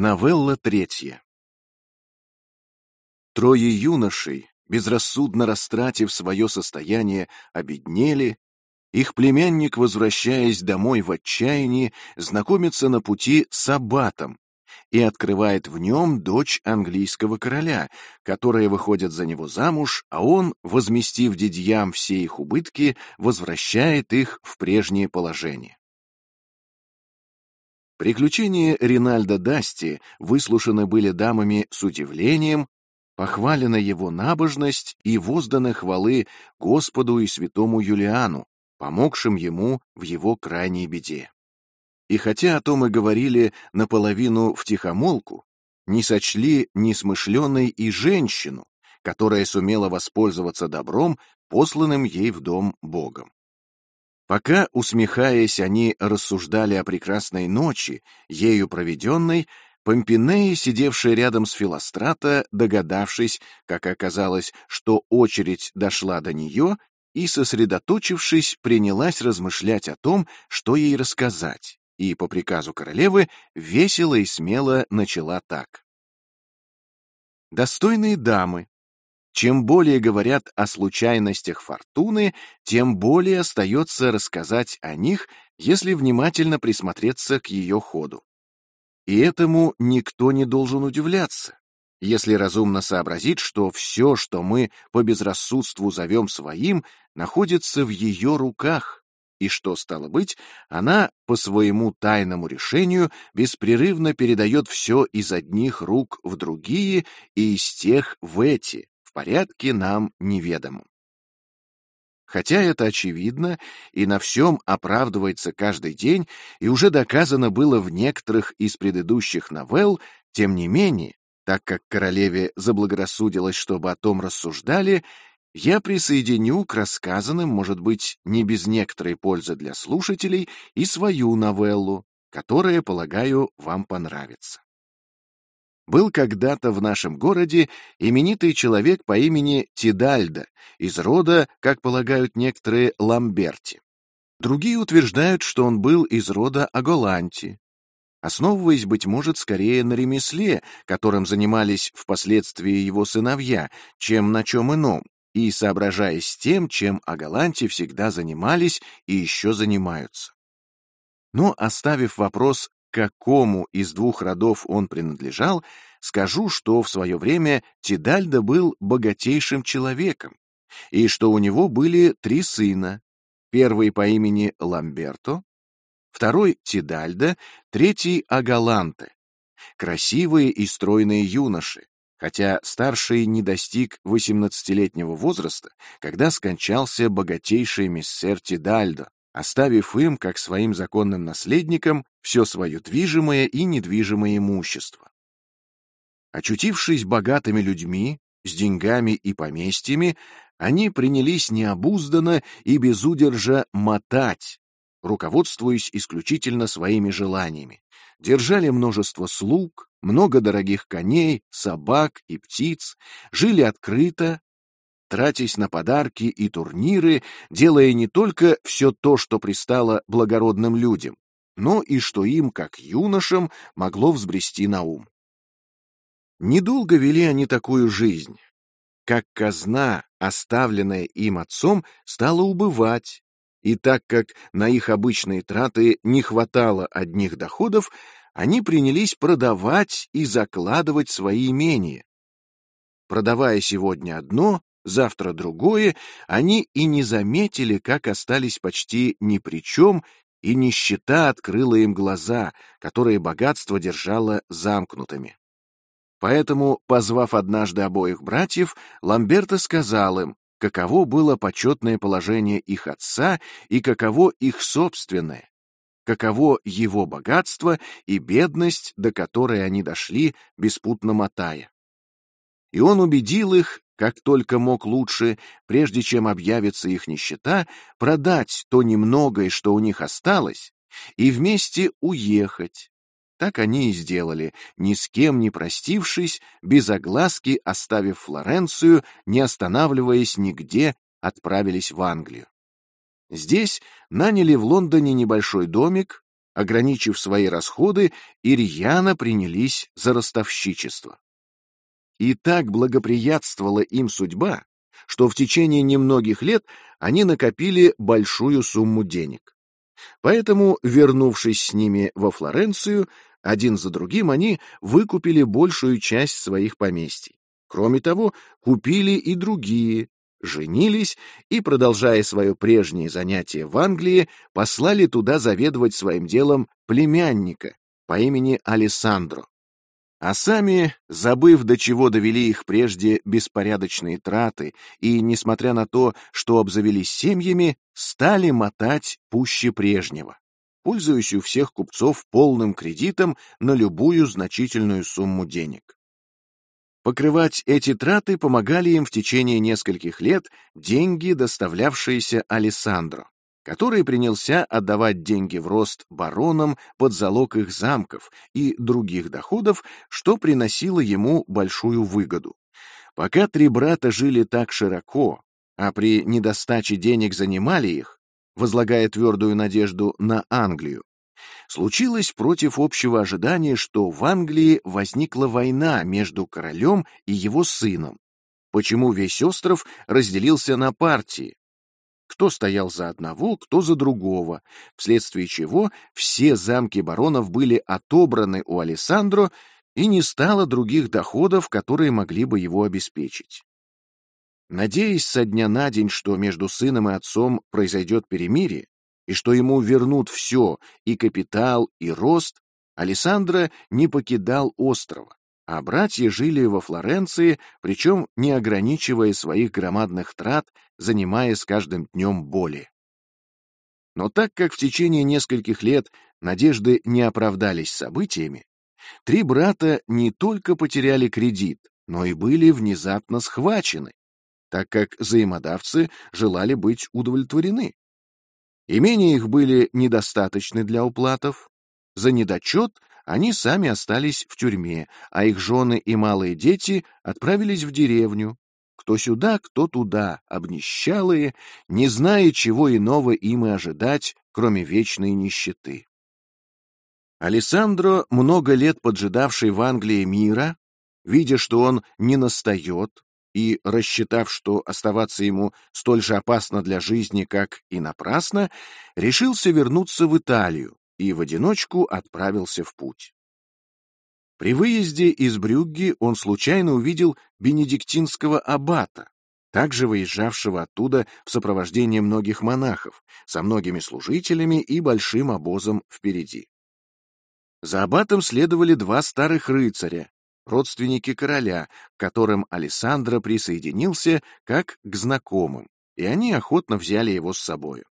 Новелла третья. Трое юношей, безрассудно растратив свое состояние, обеднели. Их племянник, возвращаясь домой в отчаянии, знакомится на пути с аббатом и открывает в нем дочь английского короля, которая выходит за него замуж, а он, возместив дядьям все их убытки, возвращает их в прежнее положение. Приключения Ринальда Дасти выслушаны были дамами с удивлением, похвалена его набожность и возданы хвалы Господу и святому Юлиану, помогшим ему в его крайней беде. И хотя о том и говорили наполовину втихомолку, не сочли несмышленной и женщину, которая сумела воспользоваться добром, посланным ей в дом Богом. Пока, усмехаясь, они рассуждали о прекрасной ночи, ею проведенной, Помпинея, сидевшая рядом с Филострата, догадавшись, как оказалось, что очередь дошла до нее, и, сосредоточившись, принялась размышлять о том, что ей рассказать, и, по приказу королевы, весело и смело начала так. «Достойные дамы, чем более говорят о случайностях фортуны, тем более остается рассказать о них, если внимательно присмотреться к ее ходу. И этому никто не должен удивляться, если разумно сообразить, что все, что мы по безрассудству зовем своим, находится в ее руках, и что, стало быть, она по своему тайному решению беспрерывно передает все из одних рук в другие и из тех в эти, порядке нам неведомом. Хотя это очевидно и на всем оправдывается каждый день, и уже доказано было в некоторых из предыдущих новелл, тем не менее, так как королеве заблагорассудилось, чтобы о том рассуждали, я присоединю к рассказанным, может быть, не без некоторой пользы для слушателей, и свою новеллу, которая, полагаю, вам понравится. Был когда-то в нашем городе именитый человек по имени Тидальда, из рода, как полагают некоторые, Ламберти. Другие утверждают, что он был из рода Аголанти, основываясь, быть может, скорее на ремесле, которым занимались впоследствии его сыновья, чем на чем ином, и соображаясь тем, чем Агаланти всегда занимались и еще занимаются. Но, оставив вопрос какому из двух родов он принадлежал, скажу, что в свое время Тидальда был богатейшим человеком, и что у него были три сына, первый по имени Ламберто, второй Тидальда, третий Агаланте, красивые и стройные юноши, хотя старший не достиг 18-летнего возраста, когда скончался богатейший миссер Тидальдо, оставив им, как своим законным наследникам, все свое движимое и недвижимое имущество. Очутившись богатыми людьми, с деньгами и поместьями, они принялись необузданно и без мотать, руководствуясь исключительно своими желаниями. Держали множество слуг, много дорогих коней, собак и птиц, жили открыто, тратясь на подарки и турниры, делая не только все то, что пристало благородным людям, но и что им, как юношам, могло взбрести на ум. Недолго вели они такую жизнь. Как казна, оставленная им отцом, стала убывать, и так как на их обычные траты не хватало одних доходов, они принялись продавать и закладывать свои имения. Продавая сегодня одно, завтра другое, они и не заметили, как остались почти ни при чем, и нищета открыла им глаза, которые богатство держало замкнутыми. Поэтому, позвав однажды обоих братьев, Ламберто сказал им, каково было почетное положение их отца и каково их собственное, каково его богатство и бедность, до которой они дошли, беспутно мотая. И он убедил их, как только мог лучше, прежде чем объявится их нищета, продать то немногое, что у них осталось, и вместе уехать. Так они и сделали, ни с кем не простившись, без огласки оставив Флоренцию, не останавливаясь нигде, отправились в Англию. Здесь наняли в Лондоне небольшой домик, ограничив свои расходы, и рьяно принялись за ростовщичество. И так благоприятствовала им судьба, что в течение немногих лет они накопили большую сумму денег. Поэтому, вернувшись с ними во Флоренцию, один за другим они выкупили большую часть своих поместий. Кроме того, купили и другие, женились и, продолжая свое прежнее занятие в Англии, послали туда заведовать своим делом племянника по имени Алессандро. А сами, забыв, до чего довели их прежде беспорядочные траты, и, несмотря на то, что обзавелись семьями, стали мотать пуще прежнего, пользуясь у всех купцов полным кредитом на любую значительную сумму денег. Покрывать эти траты помогали им в течение нескольких лет деньги, доставлявшиеся Алессандро, который принялся отдавать деньги в рост баронам под залог их замков и других доходов, что приносило ему большую выгоду. Пока три брата жили так широко, а при недостаче денег занимали их, возлагая твердую надежду на Англию, Случилось против общего ожидания, что в Англии возникла война между королем и его сыном, почему весь остров разделился на партии. Кто стоял за одного, кто за другого, вследствие чего все замки баронов были отобраны у Алессандро, и не стало других доходов, которые могли бы его обеспечить. Надеясь со дня на день, что между сыном и отцом произойдет перемирие, и что ему вернут все, и капитал, и рост, Алессандро не покидал острова, а братья жили во Флоренции, причем не ограничивая своих громадных трат, занимая с каждым днем более. Но так как в течение нескольких лет надежды не оправдались событиями, три брата не только потеряли кредит, но и были внезапно схвачены, так как взаимодавцы желали быть удовлетворены. Имения их были недостаточны для уплатов. За недочет они сами остались в тюрьме, а их жены и малые дети отправились в деревню. Кто сюда, кто туда, обнищалые, не зная, чего иного им и ожидать, кроме вечной нищеты. Алессандро, много лет поджидавший в Англии мира, видя, что он не настает, и, рассчитав, что оставаться ему столь же опасно для жизни, как и напрасно, решился вернуться в Италию и в одиночку отправился в путь. При выезде из Брюгге он случайно увидел бенедиктинского аббата, также выезжавшего оттуда в сопровождении многих монахов, со многими служителями и большим обозом впереди. За аббатом следовали два старых рыцаря, родственники короля, к которым Алессандро присоединился как к знакомым, и они охотно взяли его с собою.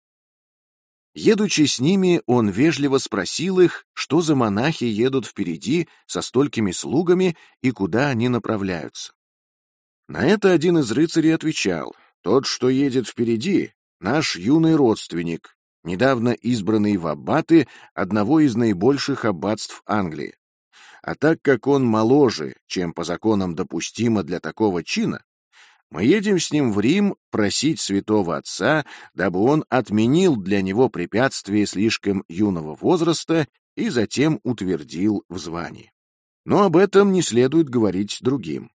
Едучи с ними, он вежливо спросил их, что за монахи едут впереди со столькими слугами и куда они направляются. На это один из рыцарей отвечал, «Тот, что едет впереди, наш юный родственник, недавно избранный в аббаты одного из наибольших аббатств Англии. А так как он моложе, чем по законам допустимо для такого чина, мы едем с ним в Рим просить святого отца, дабы он отменил для него препятствие слишком юного возраста и затем утвердил в звании. Но об этом не следует говорить другим.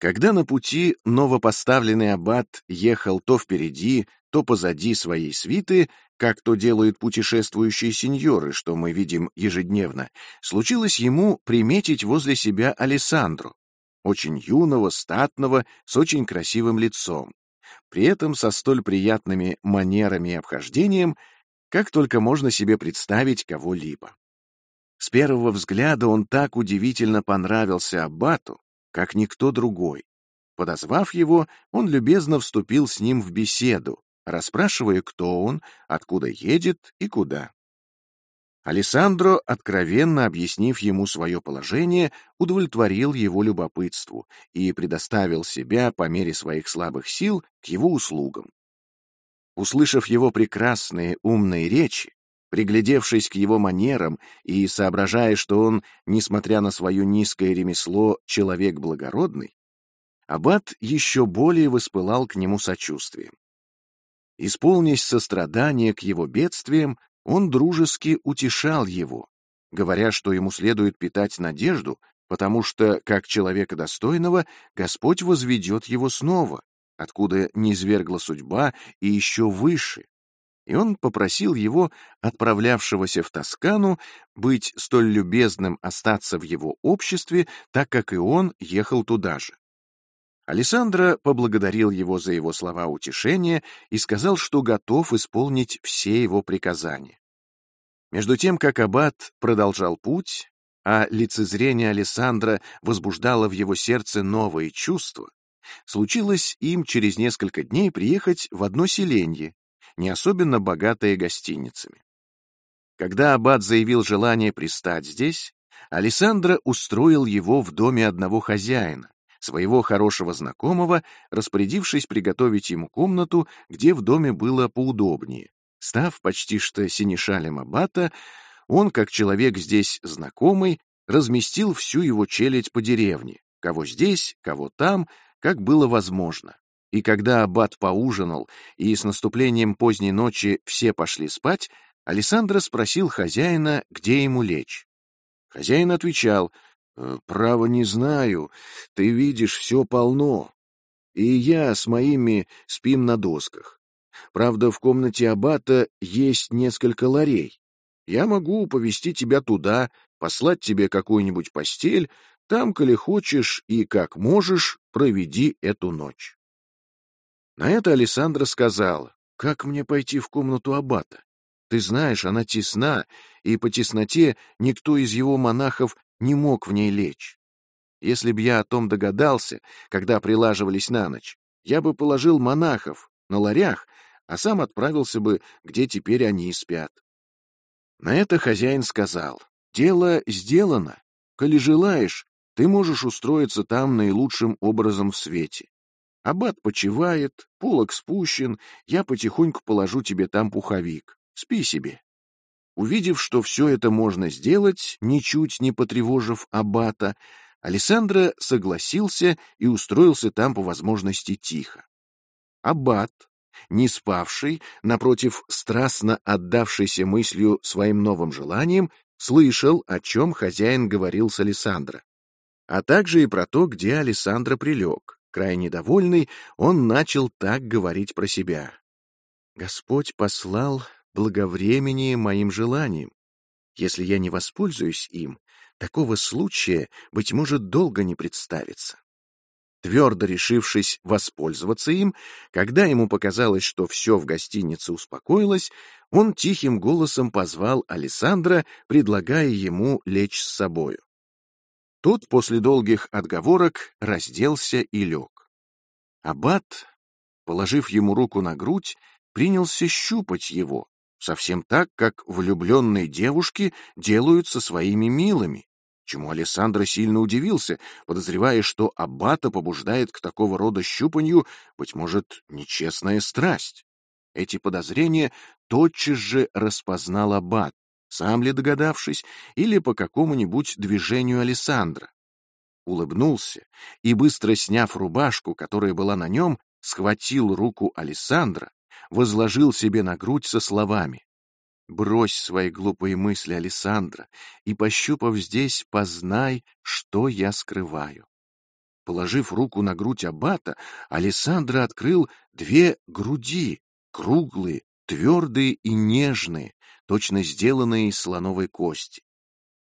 Когда на пути новопоставленный аббат ехал то впереди, то позади своей свиты, как то делают путешествующие сеньоры, что мы видим ежедневно, случилось ему приметить возле себя Алессандру, очень юного, статного, с очень красивым лицом, при этом со столь приятными манерами и обхождением, как только можно себе представить кого-либо. С первого взгляда он так удивительно понравился Аббату, как никто другой. Подозвав его, он любезно вступил с ним в беседу, расспрашивая, кто он, откуда едет и куда. Алессандро, откровенно объяснив ему свое положение, удовлетворил его любопытству и предоставил себя по мере своих слабых сил к его услугам. Услышав его прекрасные умные речи, приглядевшись к его манерам и соображая, что он, несмотря на свое низкое ремесло, человек благородный, Аббат еще более воспылал к нему сочувствием. Исполнясь сострадания к его бедствиям, он дружески утешал его, говоря, что ему следует питать надежду, потому что, как человека достойного, Господь возведет его снова, откуда низвергла судьба и еще выше. И он попросил его, отправлявшегося в Тоскану, быть столь любезным остаться в его обществе, так как и он ехал туда же. Алессандро поблагодарил его за его слова утешения и сказал, что готов исполнить все его приказания. Между тем, как аббат продолжал путь, а лицезрение Алессандра возбуждало в его сердце новые чувства, случилось им через несколько дней приехать в одно селенье, не особенно богатое гостиницами. Когда аббат заявил желание пристать здесь, Алессандро устроил его в доме одного хозяина, своего хорошего знакомого, распорядившись приготовить ему комнату, где в доме было поудобнее. Став почти что синешалем аббата, он, как человек здесь знакомый, разместил всю его челядь по деревне, кого здесь, кого там, как было возможно. И когда аббат поужинал, и с наступлением поздней ночи все пошли спать, Александра спросил хозяина, где ему лечь. Хозяин отвечал, «Э, «Право не знаю, ты видишь, все полно, и я с моими спим на досках. Правда, в комнате аббата есть несколько ларей. Я могу повести тебя туда, послать тебе какую-нибудь постель, там, коли хочешь и как можешь, проведи эту ночь. На это Александра сказала, как мне пойти в комнату аббата? Ты знаешь, она тесна, и по тесноте никто из его монахов не мог в ней лечь. Если б я о том догадался, когда прилаживались на ночь, я бы положил монахов на ларях, а сам отправился бы, где теперь они спят. На это хозяин сказал, дело сделано. Коли желаешь, ты можешь устроиться там наилучшим образом в свете. Аббат почивает, полог спущен, я потихоньку положу тебе там пуховик. Спи себе. Увидев, что все это можно сделать, ничуть не потревожив аббата, Александра согласился и устроился там по возможности тихо. Аббат, не спавший, напротив, страстно отдавшийся мыслью своим новым желаниям, слышал, о чем хозяин говорил с Александра а также и про то, где Александра прилег. Крайне довольный, он начал так говорить про себя. «Господь послал благовремение моим желаниям. Если я не воспользуюсь им, такого случая, быть может, долго не представится». Твердо решившись воспользоваться им, когда ему показалось, что все в гостинице успокоилось, он тихим голосом позвал Александра, предлагая ему лечь с собою. Тот после долгих отговорок разделся и лег. Аббат, положив ему руку на грудь, принялся щупать его, совсем так, как влюбленные девушки делают со своими милыми, чему Александр сильно удивился, подозревая, что аббата побуждает к такого рода щупанью, быть может, нечестная страсть. Эти подозрения тотчас же распознал аббат, сам ли догадавшись, или по какому-нибудь движению Александра. Улыбнулся и, быстро сняв рубашку, которая была на нем, схватил руку Александра, возложил себе на грудь со словами «Брось свои глупые мысли, Александра, и, пощупав здесь, познай, что я скрываю». Положив руку на грудь аббата, Александра открыл две груди, круглые, твердые и нежные, точно сделанные из слоновой кости.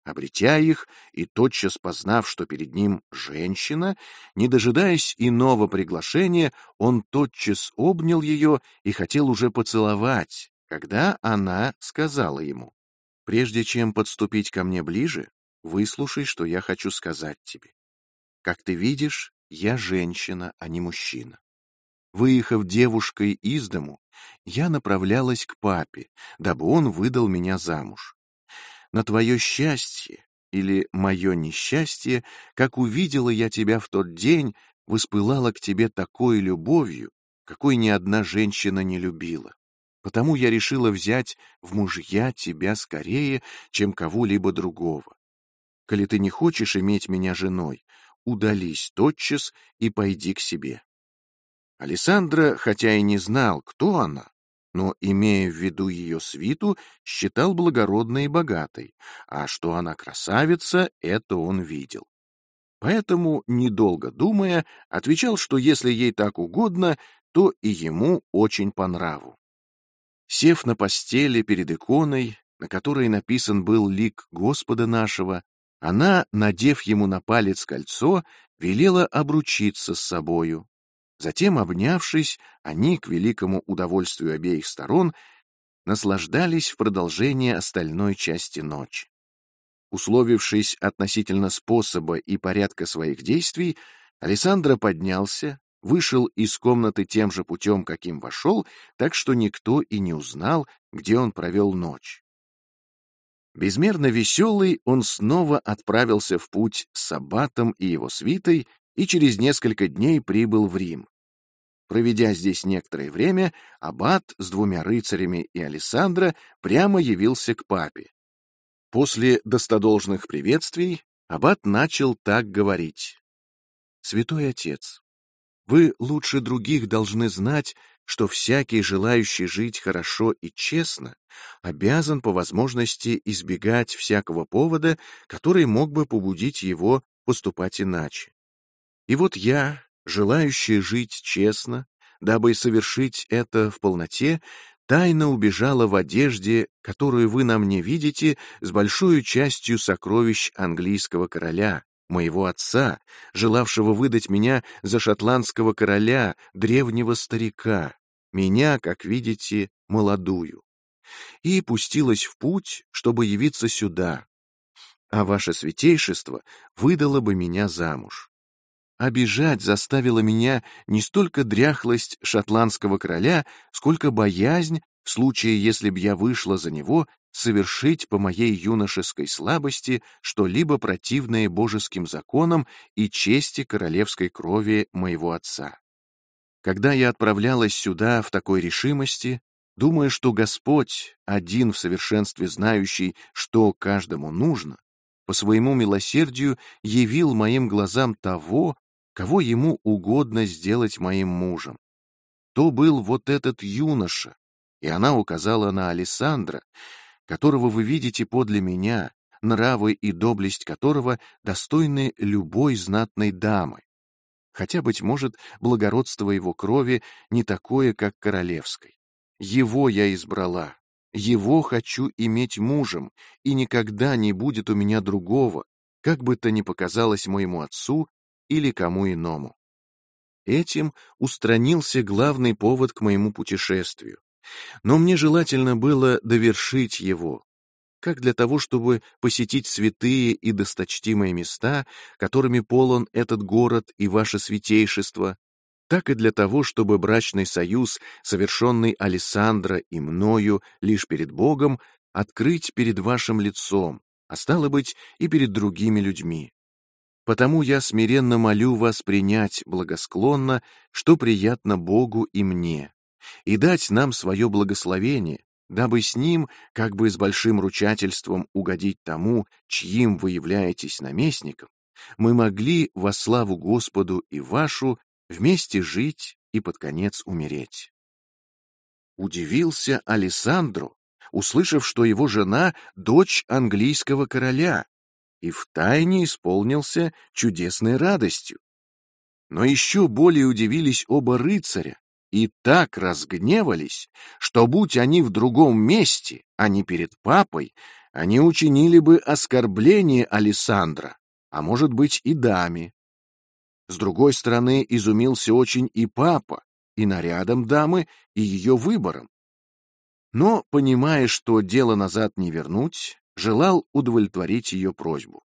Обретя их и тотчас познав, что перед ним женщина, не дожидаясь иного приглашения, он тотчас обнял ее и хотел уже поцеловать, когда она сказала ему, «Прежде чем подступить ко мне ближе, выслушай, что я хочу сказать тебе. Как ты видишь, я женщина, а не мужчина. Выехав девушкой из дому, я направлялась к папе, дабы он выдал меня замуж. На твое счастье или мое несчастье, как увидела я тебя в тот день, воспылала к тебе такой любовью, какой ни одна женщина не любила. Потому я решила взять в мужья тебя скорее, чем кого-либо другого. Коли ты не хочешь иметь меня женой, удались тотчас и пойди к себе. Александра, хотя и не знал, кто она, но, имея в виду ее свиту, считал благородной и богатой, а что она красавица, это он видел. Поэтому, недолго думая, отвечал, что если ей так угодно, то и ему очень по нраву. Сев на постели перед иконой, на которой написан был лик Господа нашего, она, надев ему на палец кольцо, велела обручиться с собою. Затем, обнявшись, они, к великому удовольствию обеих сторон, наслаждались в продолжении остальной части ночи. Условившись относительно способа и порядка своих действий, Александра поднялся, вышел из комнаты тем же путем, каким вошел, так что никто и не узнал, где он провел ночь. Безмерно веселый, он снова отправился в путь с Аббатом и его свитой и через несколько дней прибыл в Рим. Проведя здесь некоторое время, Аббат с двумя рыцарями и Алессандро прямо явился к папе. После достодолжных приветствий Аббат начал так говорить. «Святой Отец, вы лучше других должны знать, что всякий, желающий жить хорошо и честно, обязан по возможности избегать всякого повода, который мог бы побудить его поступать иначе. И вот я, желающий жить честно, дабы совершить это в полноте, тайно убежала в одежде, которую вы на мне видите, с большой частью сокровищ английского короля, моего отца, желавшего выдать меня за шотландского короля, древнего старика, меня, как видите, молодую, и пустилась в путь, чтобы явиться сюда, а ваше святейшество выдало бы меня замуж. Обижать заставила меня не столько дряхлость шотландского короля, сколько боязнь, в случае, если б я вышла за него, совершить по моей юношеской слабости что-либо противное божеским законам и чести королевской крови моего отца. Когда я отправлялась сюда в такой решимости, думая, что Господь, один в совершенстве знающий, что каждому нужно, по своему милосердию явил моим глазам того, кого ему угодно сделать моим мужем. То был вот этот юноша, и она указала на Александра, которого вы видите подле меня, нравы и доблесть которого достойны любой знатной дамы. Хотя, быть может, благородство его крови не такое, как королевской. Его я избрала, его хочу иметь мужем, и никогда не будет у меня другого, как бы то ни показалось моему отцу или кому иному. Этим устранился главный повод к моему путешествию. Но мне желательно было довершить его, как для того, чтобы посетить святые и досточтимые места, которыми полон этот город и ваше святейшество, так и для того, чтобы брачный союз, совершенный Алессандро и мною лишь перед Богом, открыть перед вашим лицом, а стало быть, и перед другими людьми. Потому я смиренно молю вас принять благосклонно, что приятно Богу и мне, и дать нам свое благословение, дабы с ним, как бы с большим ручательством угодить тому, чьим вы являетесь наместником, мы могли во славу Господу и вашу вместе жить и под конец умереть. Удивился Алессандру, услышав, что его жена — дочь английского короля, и втайне исполнился чудесной радостью. Но еще более удивились оба рыцаря, и так разгневались, что, будь они в другом месте, а не перед папой, они учинили бы оскорбление Александра, а может быть и даме. С другой стороны, изумился очень и папа, и нарядом дамы, и ее выбором. Но, понимая, что дело назад не вернуть, желал удовлетворить ее просьбу.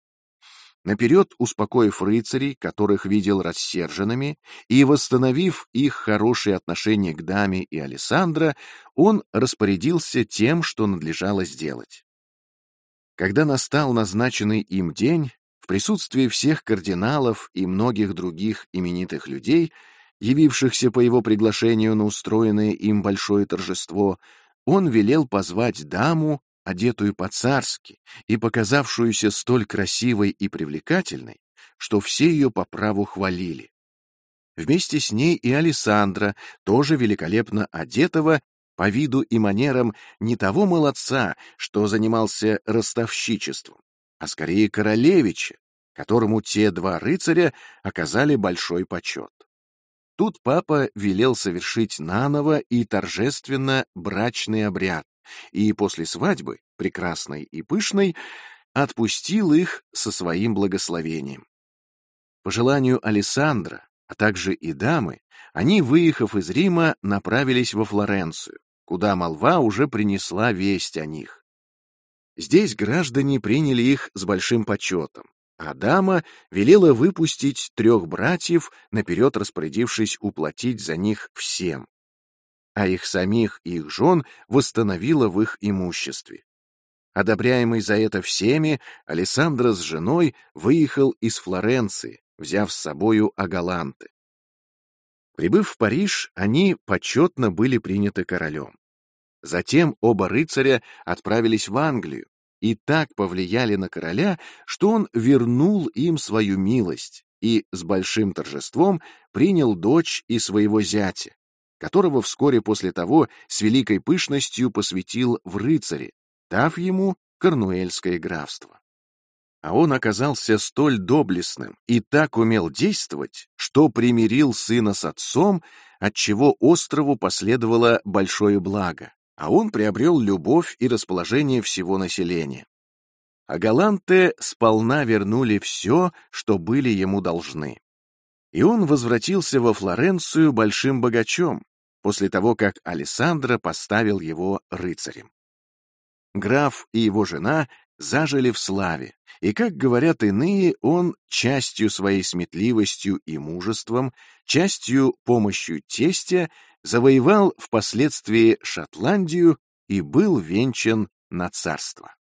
Наперед успокоив рыцарей, которых видел рассерженными, и восстановив их хорошие отношения к даме и Александра, он распорядился тем, что надлежало сделать. Когда настал назначенный им день, в присутствии всех кардиналов и многих других именитых людей, явившихся по его приглашению на устроенное им большое торжество, он велел позвать даму, одетую по-царски и показавшуюся столь красивой и привлекательной, что все ее по праву хвалили. Вместе с ней и Александра, тоже великолепно одетого, по виду и манерам не того молодца, что занимался ростовщичеством, а скорее королевича, которому те два рыцаря оказали большой почет. Тут папа велел совершить наново и торжественно брачный обряд, и после свадьбы, прекрасной и пышной, отпустил их со своим благословением. По желанию Алессандра, а также и дамы, они, выехав из Рима, направились во Флоренцию, куда молва уже принесла весть о них. Здесь граждане приняли их с большим почетом, а дама велела выпустить трех братьев, наперед распорядившись уплатить за них всем, а их самих и их жен восстановила в их имуществе. Одобряемый за это всеми, Алессандро с женой выехал из Флоренции, взяв с собою Агаланты. Прибыв в Париж, они почетно были приняты королем. Затем оба рыцаря отправились в Англию и так повлияли на короля, что он вернул им свою милость и с большим торжеством принял дочь и своего зятя, которого вскоре после того с великой пышностью посвятил в рыцари, дав ему Корнуэльское графство. А он оказался столь доблестным и так умел действовать, что примирил сына с отцом, отчего острову последовало большое благо, а он приобрел любовь и расположение всего населения. А галанты сполна вернули все, что были ему должны. И он возвратился во Флоренцию большим богачом, после того, как Алессандро поставил его рыцарем. Граф и его жена зажили в славе, и, как говорят иные, он частью своей сметливостью и мужеством, частью помощью тестя завоевал впоследствии Шотландию и был венчан на царство.